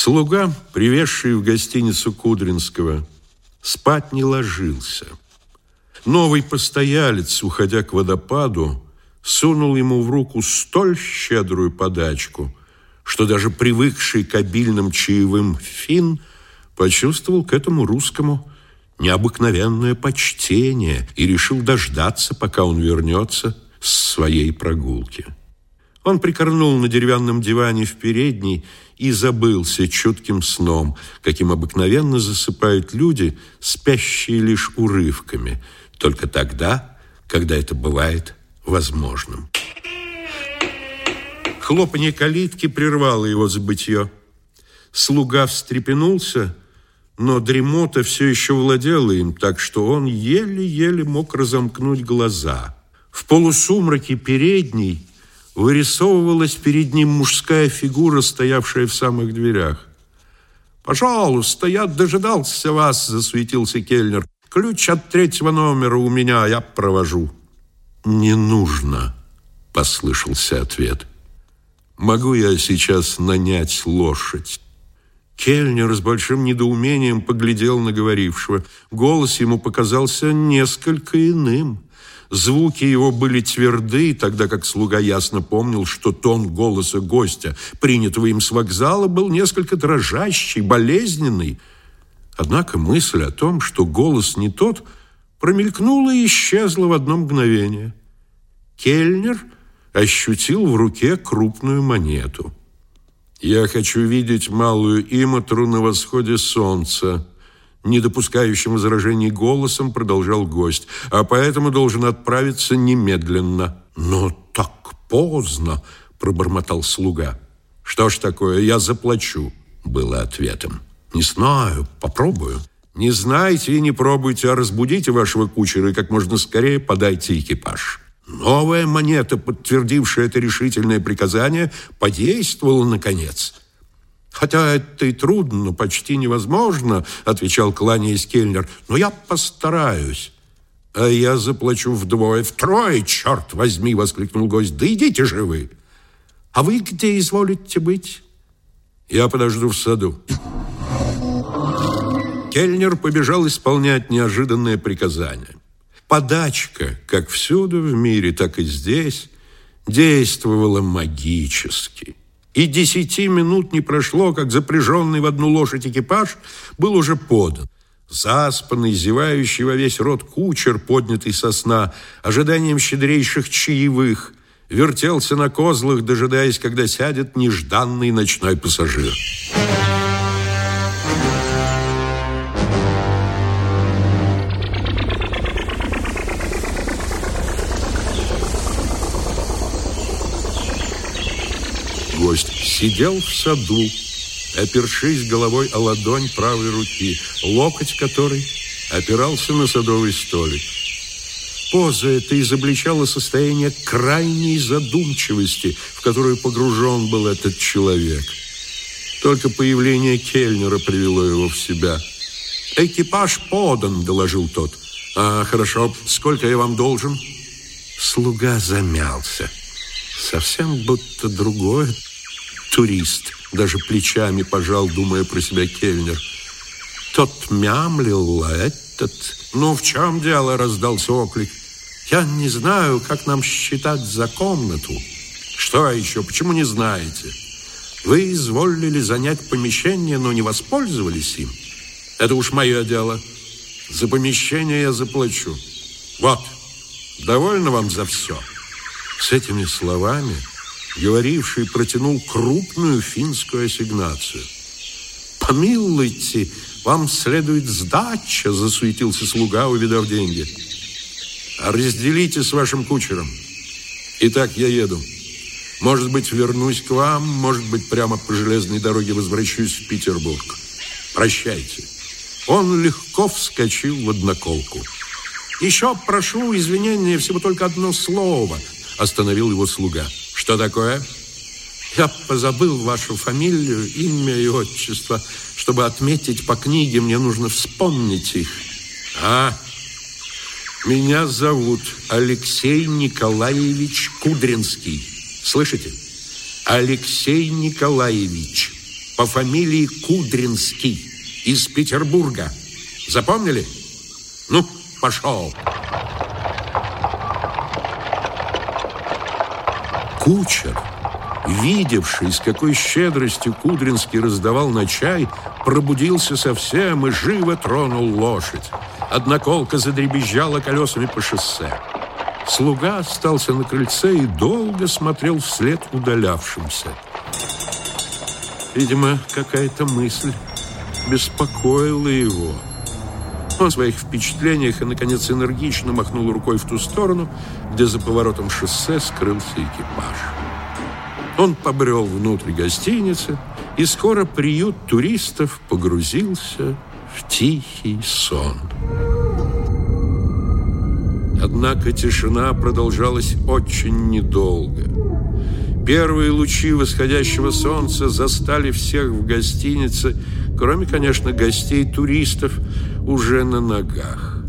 Слуга, привезший в гостиницу Кудринского, спать не ложился. Новый постоялец, уходя к водопаду, сунул ему в руку столь щедрую подачку, что даже привыкший к обильным чаевым фин почувствовал к этому русскому необыкновенное почтение и решил дождаться, пока он вернется с своей прогулки. Он прикорнул на деревянном диване в передней и забылся чутким сном, каким обыкновенно засыпают люди, спящие лишь урывками, только тогда, когда это бывает возможным. Хлопанье калитки прервало его забытье. Слуга встрепенулся, но дремота все еще владела им, так что он еле-еле мог разомкнуть глаза. В полусумраке передней вырисовывалась перед ним мужская фигура, стоявшая в самых дверях. «Пожалуйста, я дожидался вас», — засуетился Кельнер. «Ключ от третьего номера у меня, я провожу». «Не нужно», — послышался ответ. «Могу я сейчас нанять лошадь?» Кельнер с большим недоумением поглядел на говорившего. Голос ему показался несколько иным. Звуки его были тверды, тогда как слуга ясно помнил, что тон голоса гостя, принятого им с вокзала, был несколько дрожащий, болезненный. Однако мысль о том, что голос не тот, промелькнула и исчезла в одно мгновение. Кельнер ощутил в руке крупную монету. «Я хочу видеть малую Иматру на восходе солнца», не допускающим возражений голосом продолжал гость, а поэтому должен отправиться немедленно. Но так поздно, пробормотал слуга. Что ж такое, я заплачу, было ответом. Не знаю, попробую. Не знаете и не пробуйте, а разбудите вашего кучера и как можно скорее подайте экипаж. Новая монета, подтвердившая это решительное приказание, подействовала наконец – «Хотя это и трудно, почти невозможно», — отвечал, кланяясь Кельнер. «Но я постараюсь». «А я заплачу вдвое, втрое, черт возьми!» — воскликнул гость. «Да идите же вы!» «А вы где изволите быть?» «Я подожду в саду». Кельнер побежал исполнять неожиданное приказание. Подачка, как всюду в мире, так и здесь, действовала магически. И десяти минут не прошло, как запряженный в одну лошадь экипаж был уже подан. Заспанный, зевающий во весь рот кучер, поднятый со сна, ожиданием щедрейших чаевых, вертелся на козлах, дожидаясь, когда сядет нежданный ночной пассажир. Сидел в саду, опершись головой о ладонь правой руки, локоть которой опирался на садовый столик. Поза эта изобличала состояние крайней задумчивости, в которую погружен был этот человек. Только появление Кельнера привело его в себя. «Экипаж подан», — доложил тот. «А, хорошо. Сколько я вам должен?» Слуга замялся. Совсем будто другое турист, даже плечами пожал, думая про себя Кельнер. Тот мямлил, а этот... Ну, в чем дело, раздался оклик. Я не знаю, как нам считать за комнату. Что еще? Почему не знаете? Вы изволили занять помещение, но не воспользовались им. Это уж мое дело. За помещение я заплачу. Вот, довольно вам за все. С этими словами говоривший протянул крупную финскую ассигнацию. «Помилуйте, вам следует сдача», — засуетился слуга, увидав деньги. «А разделите с вашим кучером. Итак, я еду. Может быть, вернусь к вам, может быть, прямо по железной дороге возвращусь в Петербург. Прощайте». Он легко вскочил в одноколку. «Еще прошу извинения, всего только одно слово», — остановил его слуга. Что такое? Я позабыл вашу фамилию, имя и отчество. Чтобы отметить по книге, мне нужно вспомнить их. А, меня зовут Алексей Николаевич Кудринский. Слышите? Алексей Николаевич. по фамилии Кудринский из Петербурга. Запомнили? Ну, пошел. Кучер, видевший, с какой щедростью Кудринский раздавал на чай, пробудился совсем и живо тронул лошадь. Одноколка задребезжала колесами по шоссе. Слуга остался на крыльце и долго смотрел вслед удалявшимся. Видимо, какая-то мысль беспокоила его. В своих впечатлениях и, наконец, энергично махнул рукой в ту сторону, где за поворотом шоссе скрылся экипаж. Он побрел внутрь гостиницы, и скоро приют туристов погрузился в тихий сон. Однако тишина продолжалась очень недолго. Первые лучи восходящего солнца застали всех в гостинице, кроме, конечно, гостей-туристов, уже на ногах.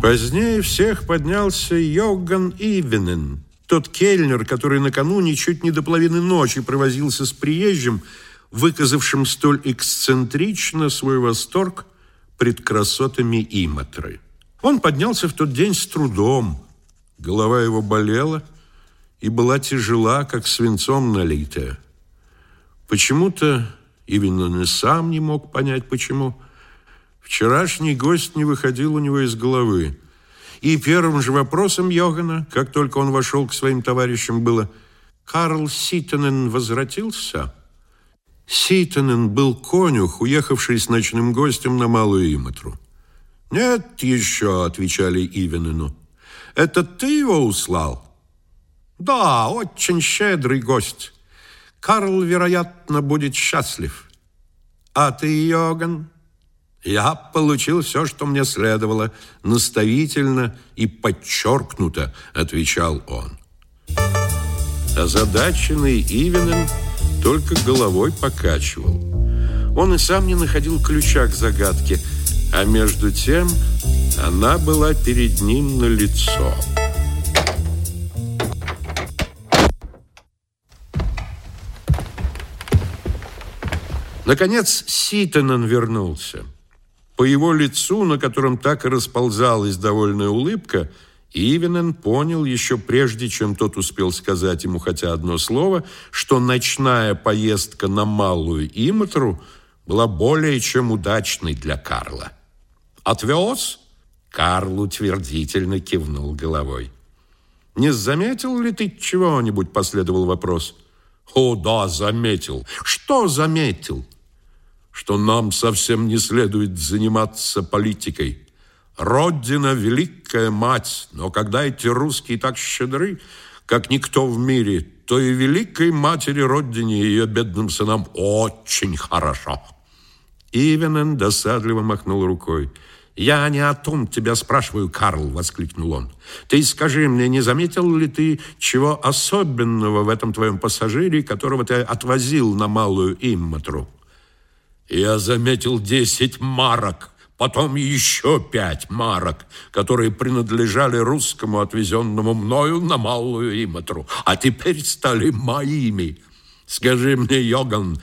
Позднее всех поднялся Йоган Ивенен, тот кельнер, который накануне чуть не до половины ночи провозился с приезжим, выказавшим столь эксцентрично свой восторг пред красотами Иматры. Он поднялся в тот день с трудом. Голова его болела и была тяжела, как свинцом налитая. Почему-то, именно он и сам не мог понять, почему, вчерашний гость не выходил у него из головы. И первым же вопросом Йогана, как только он вошел к своим товарищам, было «Карл Ситонен возвратился?» Ситонен был конюх, уехавший с ночным гостем на Малую Иматру. «Нет еще», — отвечали Ивенину. «Это ты его услал?» «Да, очень щедрый гость. Карл, вероятно, будет счастлив. А ты, Йоган?» «Я получил все, что мне следовало, наставительно и подчеркнуто», — отвечал он. Озадаченный Ивенин только головой покачивал. Он и сам не находил ключа к загадке — а между тем она была перед ним на лицо. Наконец Ситонен вернулся. По его лицу, на котором так и расползалась довольная улыбка, Ивенен понял еще прежде, чем тот успел сказать ему хотя одно слово, что ночная поездка на Малую Иматру была более чем удачной для Карла. Отвез? Карл утвердительно кивнул головой. Не заметил ли ты чего-нибудь? Последовал вопрос. О, да, заметил. Что заметил? Что нам совсем не следует заниматься политикой. Родина – великая мать, но когда эти русские так щедры, как никто в мире, то и великой матери Родине и ее бедным сынам очень хорошо. Ивенен досадливо махнул рукой. «Я не о том тебя спрашиваю, Карл!» — воскликнул он. «Ты скажи мне, не заметил ли ты чего особенного в этом твоем пассажире, которого ты отвозил на Малую Имматру?» «Я заметил десять марок, потом еще пять марок, которые принадлежали русскому, отвезенному мною на Малую Имматру, а теперь стали моими. Скажи мне, Йоган,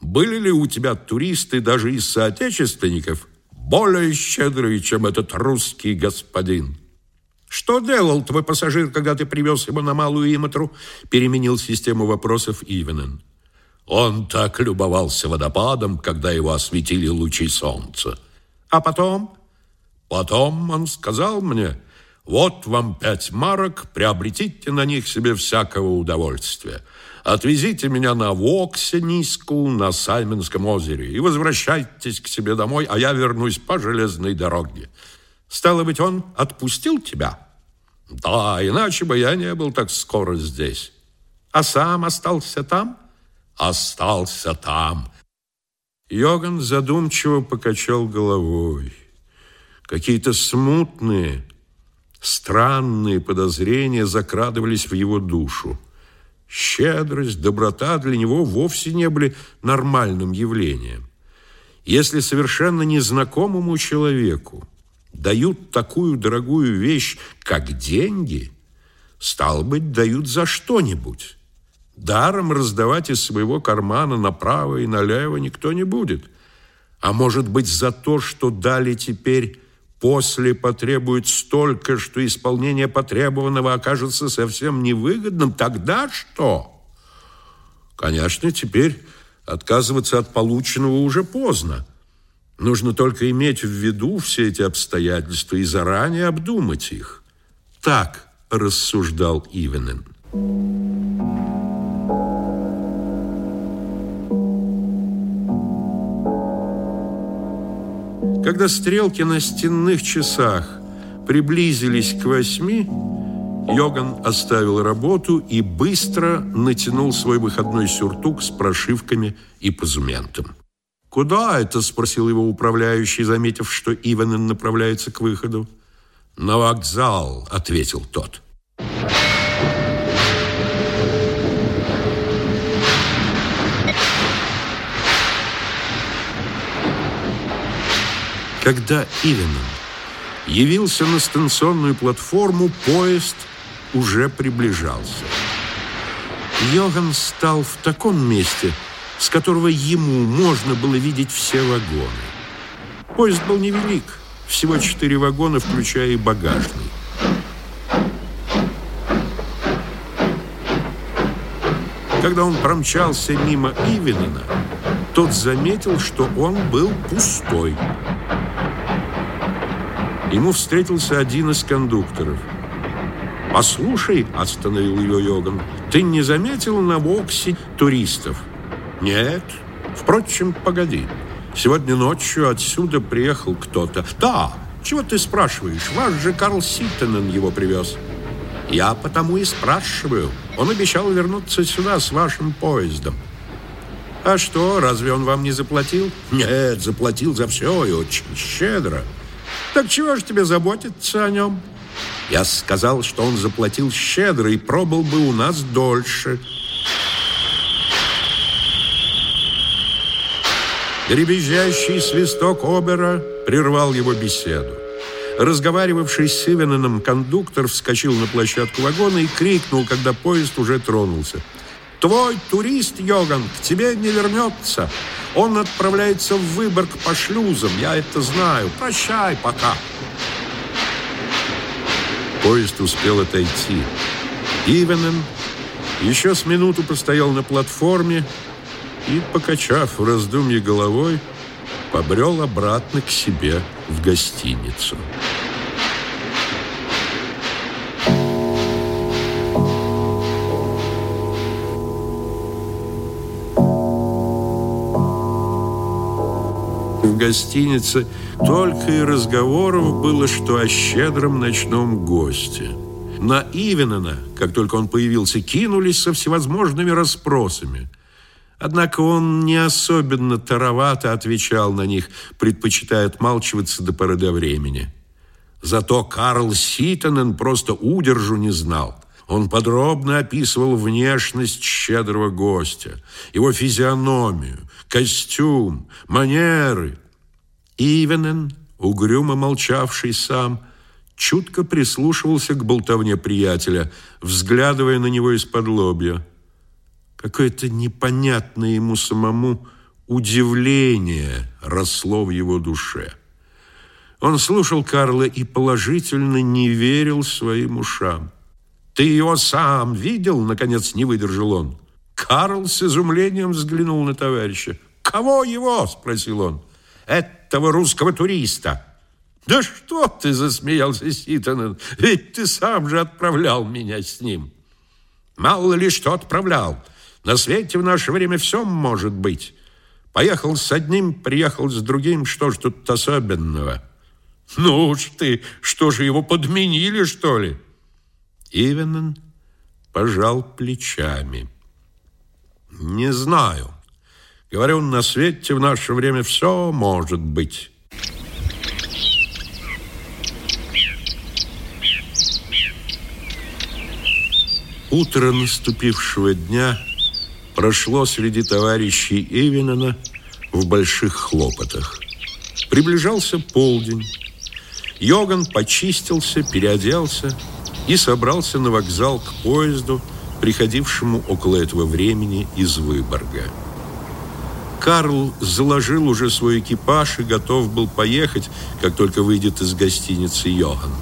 были ли у тебя туристы даже из соотечественников?» более щедрый, чем этот русский господин. Что делал твой пассажир, когда ты привез его на Малую Иматру? Переменил систему вопросов Ивенен. Он так любовался водопадом, когда его осветили лучи солнца. А потом? Потом он сказал мне, вот вам пять марок, приобретите на них себе всякого удовольствия. Отвезите меня на Воксениску на Саймонском озере и возвращайтесь к себе домой, а я вернусь по железной дороге. Стало быть, он отпустил тебя? Да, иначе бы я не был так скоро здесь. А сам остался там? Остался там. Йоган задумчиво покачал головой. Какие-то смутные, странные подозрения закрадывались в его душу. Щедрость, доброта для него вовсе не были нормальным явлением. Если совершенно незнакомому человеку дают такую дорогую вещь, как деньги, стало быть, дают за что-нибудь. Даром раздавать из своего кармана направо и налево никто не будет. А может быть, за то, что дали теперь после потребует столько, что исполнение потребованного окажется совсем невыгодным, тогда что? Конечно, теперь отказываться от полученного уже поздно. Нужно только иметь в виду все эти обстоятельства и заранее обдумать их. Так рассуждал Ивенен. Когда стрелки на стенных часах приблизились к восьми, Йоган оставил работу и быстро натянул свой выходной сюртук с прошивками и позументом. «Куда это?» – спросил его управляющий, заметив, что Иванен направляется к выходу. «На вокзал», – ответил тот. Когда Ивенен явился на станционную платформу, поезд уже приближался. Йоган стал в таком месте, с которого ему можно было видеть все вагоны. Поезд был невелик, всего четыре вагона, включая и багажный. Когда он промчался мимо Ивенена, тот заметил, что он был пустой. Ему встретился один из кондукторов. «Послушай», — остановил его Йоган, — «ты не заметил на Воксе туристов?» «Нет. Впрочем, погоди. Сегодня ночью отсюда приехал кто-то». «Да, чего ты спрашиваешь? Ваш же Карл Ситтенен его привез». «Я потому и спрашиваю. Он обещал вернуться сюда с вашим поездом». «А что, разве он вам не заплатил?» «Нет, заплатил за все и очень щедро». Так чего же тебе заботиться о нем? Я сказал, что он заплатил щедро и пробыл бы у нас дольше. Дребезжащий свисток Обера прервал его беседу. Разговаривавший с Сивененом кондуктор вскочил на площадку вагона и крикнул, когда поезд уже тронулся. «Твой турист, Йоган, к тебе не вернется!» Он отправляется в Выборг по шлюзам, я это знаю. Прощай пока. Поезд успел отойти. Ивенен еще с минуту постоял на платформе и, покачав в раздумье головой, побрел обратно к себе в гостиницу. Гостинице только и разговоров было, что о щедром ночном госте. На Ивенена, как только он появился, кинулись со всевозможными расспросами. Однако он не особенно таровато отвечал на них, предпочитая отмалчиваться до поры до времени. Зато Карл Ситонен просто удержу не знал. Он подробно описывал внешность щедрого гостя, его физиономию, костюм, манеры. Ивенен, угрюмо молчавший сам, чутко прислушивался к болтовне приятеля, взглядывая на него из-под лобья. Какое-то непонятное ему самому удивление росло в его душе. Он слушал Карла и положительно не верил своим ушам. «Ты его сам видел?» — наконец не выдержал он. Карл с изумлением взглянул на товарища. «Кого его?» – спросил он. «Этого русского туриста». «Да что ты!» – засмеялся Ситонен. «Ведь ты сам же отправлял меня с ним». «Мало ли что отправлял. На свете в наше время все может быть. Поехал с одним, приехал с другим. Что ж тут особенного?» «Ну уж ты, что же его подменили, что ли?» Ивенен пожал плечами. Не знаю. Говорю, на свете в наше время все может быть. Утро наступившего дня прошло среди товарищей Эвинона в больших хлопотах. Приближался полдень. Йоган почистился, переоделся и собрался на вокзал к поезду, приходившему около этого времени из Выборга. Карл заложил уже свой экипаж и готов был поехать, как только выйдет из гостиницы Йохан.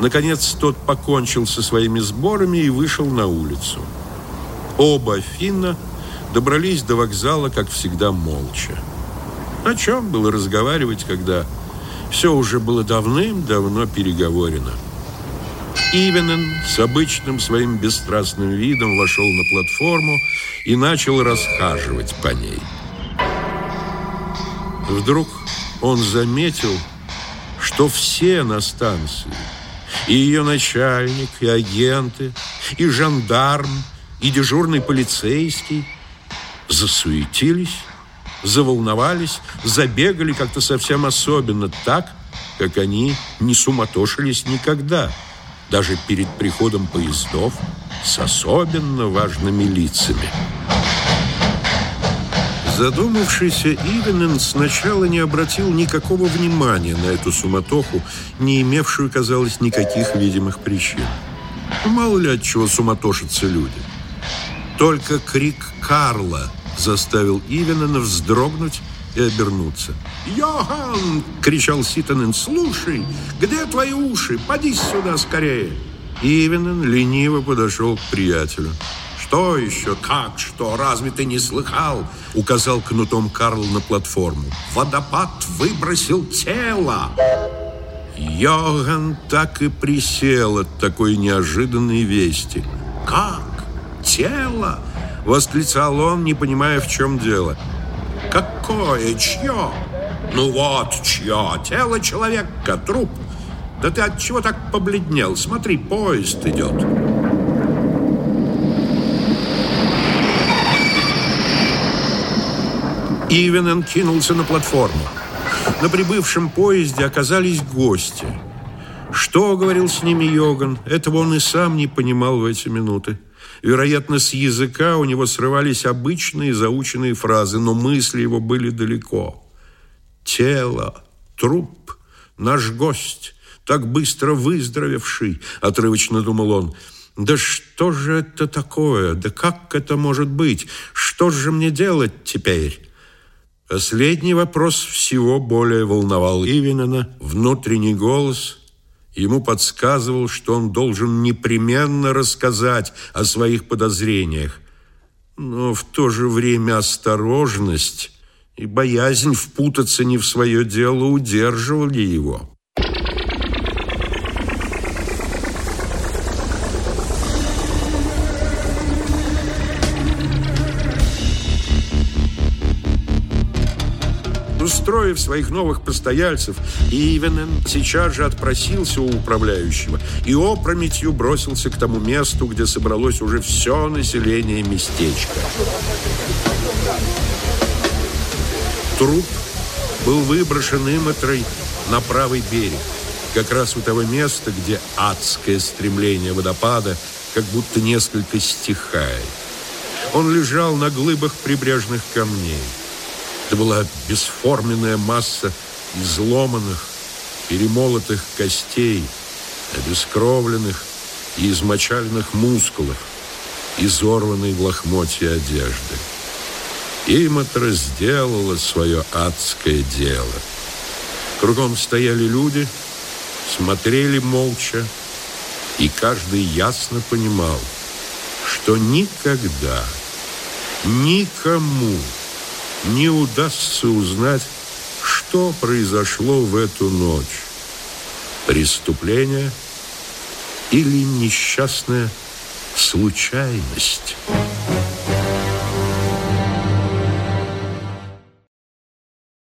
Наконец, тот покончил со своими сборами и вышел на улицу. Оба Финна добрались до вокзала, как всегда, молча. О чем было разговаривать, когда все уже было давным-давно переговорено? Ивенен с обычным своим бесстрастным видом вошел на платформу и начал расхаживать по ней. Вдруг он заметил, что все на станции, и ее начальник, и агенты, и жандарм, и дежурный полицейский засуетились, заволновались, забегали как-то совсем особенно так, как они не суматошились никогда, даже перед приходом поездов с особенно важными лицами. Задумавшийся Ивенен сначала не обратил никакого внимания на эту суматоху, не имевшую, казалось, никаких видимых причин. Мало ли от чего суматошатся люди. Только крик Карла заставил Ивенена вздрогнуть и обернуться. «Йохан!» — кричал Ситанен. «Слушай, где твои уши? Поди сюда скорее!» Ивенен лениво подошел к приятелю. «Что еще? Как что? Разве ты не слыхал?» Указал кнутом Карл на платформу. «Водопад выбросил тело!» Йоган так и присел от такой неожиданной вести. «Как? Тело?» Восклицал он, не понимая, в чем дело. «Какое? Чье?» «Ну вот, чье? Тело человека, труп. Да ты от чего так побледнел? Смотри, поезд идет». Ивенен кинулся на платформу. На прибывшем поезде оказались гости. Что говорил с ними Йоган, этого он и сам не понимал в эти минуты. Вероятно, с языка у него срывались обычные заученные фразы, но мысли его были далеко. «Тело, труп, наш гость, так быстро выздоровевший», — отрывочно думал он. «Да что же это такое? Да как это может быть? Что же мне делать теперь?» Последний вопрос всего более волновал Ивинена. Внутренний голос ему подсказывал, что он должен непременно рассказать о своих подозрениях. Но в то же время осторожность и боязнь впутаться не в свое дело удерживали его. Устроив своих новых постояльцев, Ивенен сейчас же отпросился у управляющего и опрометью бросился к тому месту, где собралось уже все население местечка. Труп был выброшен Иматрой на правый берег, как раз у того места, где адское стремление водопада как будто несколько стихает. Он лежал на глыбах прибрежных камней. Это была бесформенная масса изломанных, перемолотых костей, обескровленных и измочаленных мускулов, изорванной в лохмотье одежды. Иматра сделала свое адское дело. Кругом стояли люди, смотрели молча, и каждый ясно понимал, что никогда, никому не удастся узнать, что произошло в эту ночь. Преступление или несчастная случайность.